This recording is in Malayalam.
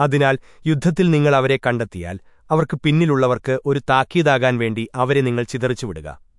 അതിനാൽ യുദ്ധത്തിൽ നിങ്ങൾ അവരെ കണ്ടെത്തിയാൽ അവർക്ക് പിന്നിലുള്ളവർക്ക് ഒരു താക്കീതാകാൻ വേണ്ടി അവരെ നിങ്ങൾ ചിതറിച്ചുവിടുക.